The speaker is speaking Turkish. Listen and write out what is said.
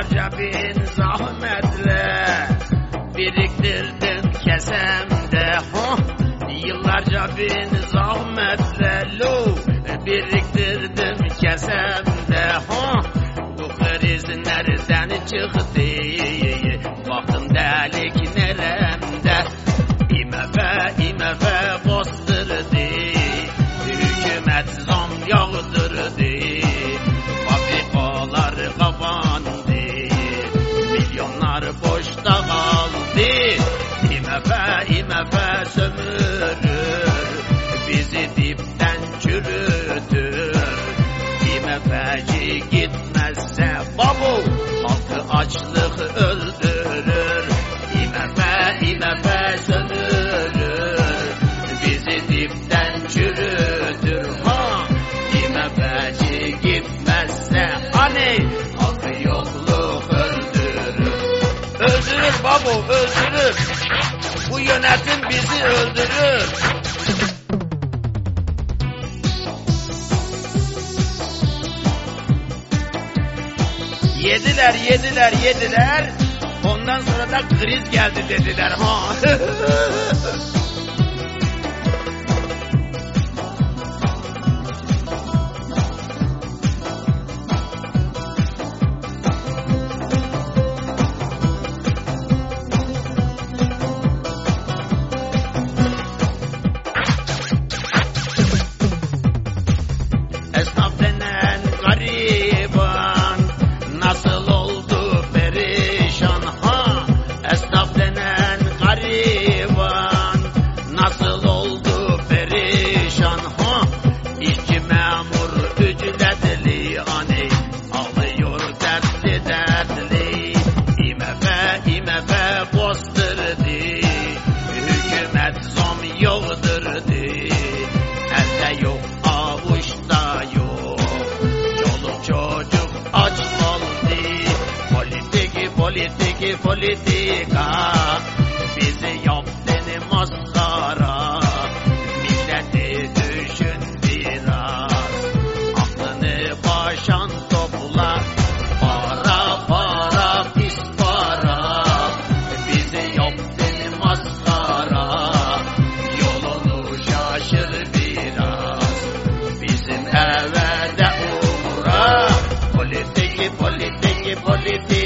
Yıllarca bin zahmetle biriktirdim kesemde huh? Yıllarca bin zahmetle lo biriktirdim kesemde huh? Bu kriz nereden çıktı Bizi dipten çürütür IMF'ci gitmezse babu Halkı açlık öldürür. IMF IMF sömürür Bizi dipten çürütür ha IMF'ci gitmezse hani Halkı yokluk öldürür. Öldürür babu öldürür. Bu yönetim bizi öldürür Yediler, yediler, yediler. Ondan sonra da kriz geldi dediler. Ha. IMF bastırdı hükümet zam yağdırdı elde yok avuçta yok. Çoluk çocuk aç kaldı Politik politik politika. Bizi everything.